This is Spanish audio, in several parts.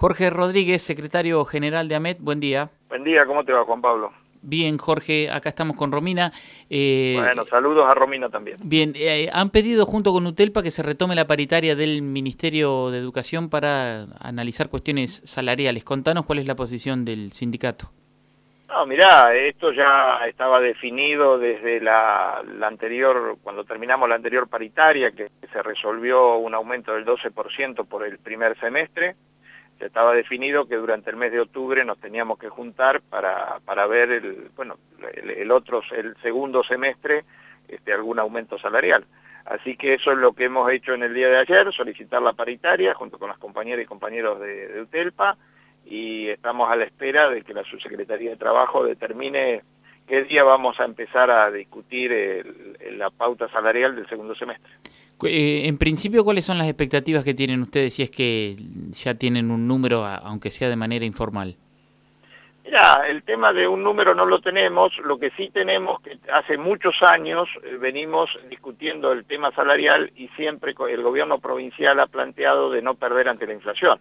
Jorge Rodríguez, secretario general de AMET, buen día. Buen día, ¿cómo te va Juan Pablo? Bien, Jorge, acá estamos con Romina. Eh, bueno, saludos a Romina también. Bien, eh, han pedido junto con UTELPA que se retome la paritaria del Ministerio de Educación para analizar cuestiones salariales. Contanos cuál es la posición del sindicato. No, mirá, esto ya estaba definido desde la, la, anterior, cuando terminamos la anterior paritaria, que se resolvió un aumento del 12% por el primer semestre estaba definido que durante el mes de octubre nos teníamos que juntar para, para ver el, bueno, el, otro, el segundo semestre, este, algún aumento salarial. Así que eso es lo que hemos hecho en el día de ayer, solicitar la paritaria junto con las compañeras y compañeros de, UTELPA y estamos a la espera de que la Subsecretaría de Trabajo determine qué día vamos a empezar a discutir la pauta salarial del segundo semestre. Eh, en principio, ¿cuáles son las expectativas que tienen ustedes si es que ya tienen un número, aunque sea de manera informal? Mira, el tema de un número no lo tenemos, lo que sí tenemos que hace muchos años eh, venimos discutiendo el tema salarial y siempre el gobierno provincial ha planteado de no perder ante la inflación.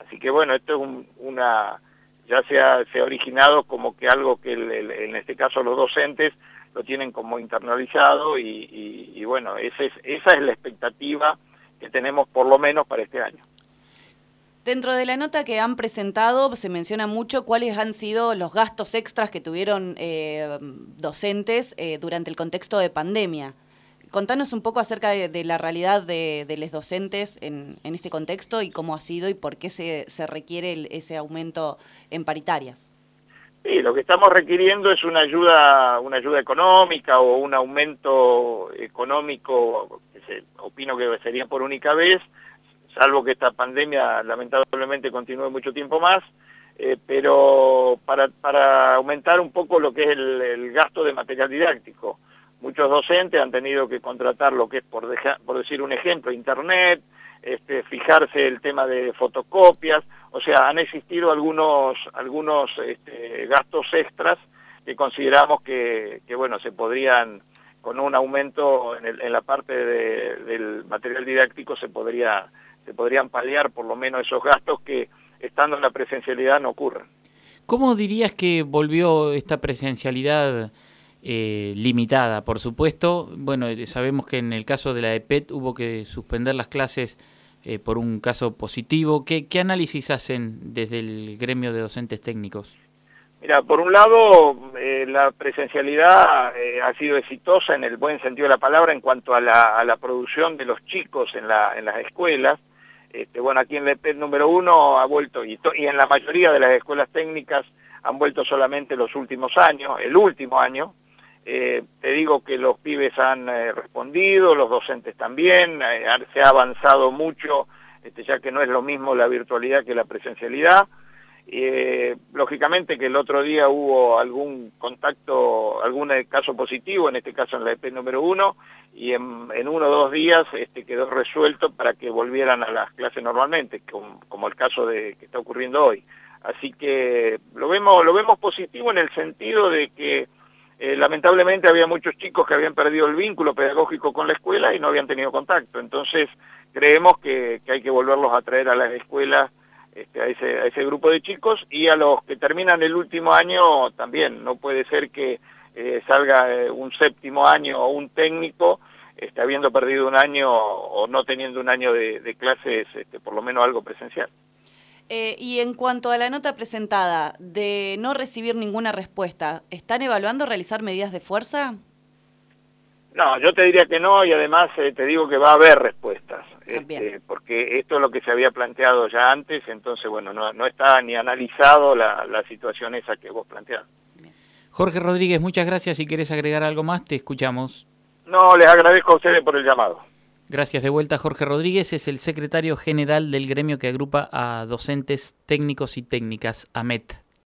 Así que bueno, esto es una, ya se ha, se ha originado como que algo que en este caso los docentes lo tienen como internalizado y, bueno, esa es, esa es la expectativa que tenemos por lo menos para este año. Dentro de la nota que han presentado se menciona mucho cuáles han sido los gastos extras que tuvieron eh, docentes eh, durante el contexto de pandemia. Contanos un poco acerca de, la realidad de, los docentes en, este contexto y cómo ha sido y por qué se, se requiere ese aumento en paritarias. Sí, lo que estamos requiriendo es una ayuda, una ayuda económica o un aumento económico, que se, opino que sería por única vez, salvo que esta pandemia lamentablemente continúe mucho tiempo más, eh, pero para aumentar un poco lo que es el, gasto de material didáctico. Muchos docentes han tenido que contratar lo que es, por, por decir un ejemplo, internet, este, fijarse el tema de fotocopias, o sea, han existido algunos, algunos este, gastos extras que consideramos que, bueno, se podrían, con un aumento en, la parte del material didáctico se, podría, se podrían paliar por lo menos esos gastos que estando en la presencialidad no ocurren. ¿Cómo dirías que volvió esta presencialidad eh, limitada, por supuesto? Bueno, sabemos que en el caso de la EPET hubo que suspender las clases eh, por un caso positivo. ¿Qué, análisis hacen desde el gremio de docentes técnicos? Mira, por un lado, eh, la presencialidad eh, ha sido exitosa en el buen sentido de la palabra en cuanto a la, producción de los chicos en, las escuelas. Este, bueno, aquí en la EPET número uno ha vuelto, y en la mayoría de las escuelas técnicas han vuelto solamente los últimos años, el último año, eh, te digo que los pibes han eh, respondido, los docentes también, eh, se ha avanzado mucho, este, ya que no es lo mismo la virtualidad que la presencialidad. lógicamente que el otro día hubo algún contacto, algún caso positivo, en este caso en la EP número uno, y en, uno o dos días este, quedó resuelto para que volvieran a las clases normalmente, como, como el caso de, que está ocurriendo hoy. Así que lo vemos, lo vemos positivo en el sentido de que eh, lamentablemente había muchos chicos que habían perdido el vínculo pedagógico con la escuela y no habían tenido contacto. Entonces creemos que, hay que volverlos a traer a las escuelas este, a, ese, grupo de chicos y a los que terminan el último año también. No puede ser que eh, salga eh, un séptimo año o un técnico este, habiendo perdido un año o no teniendo un año de, clases, este, por lo menos algo presencial. Eh, y en cuanto a la nota presentada de no recibir ninguna respuesta, ¿están evaluando realizar medidas de fuerza? No, yo te diría que no y además eh, te digo que va a haber respuestas, este, porque esto es lo que se había planteado ya antes, entonces bueno, no, está ni analizado la, situación esa que vos planteás. Jorge Rodríguez, muchas gracias. Si querés agregar algo más, te escuchamos. No, les agradezco a ustedes por el llamado. Gracias de vuelta. Jorge Rodríguez es el secretario general del gremio que agrupa a docentes técnicos y técnicas, AMET.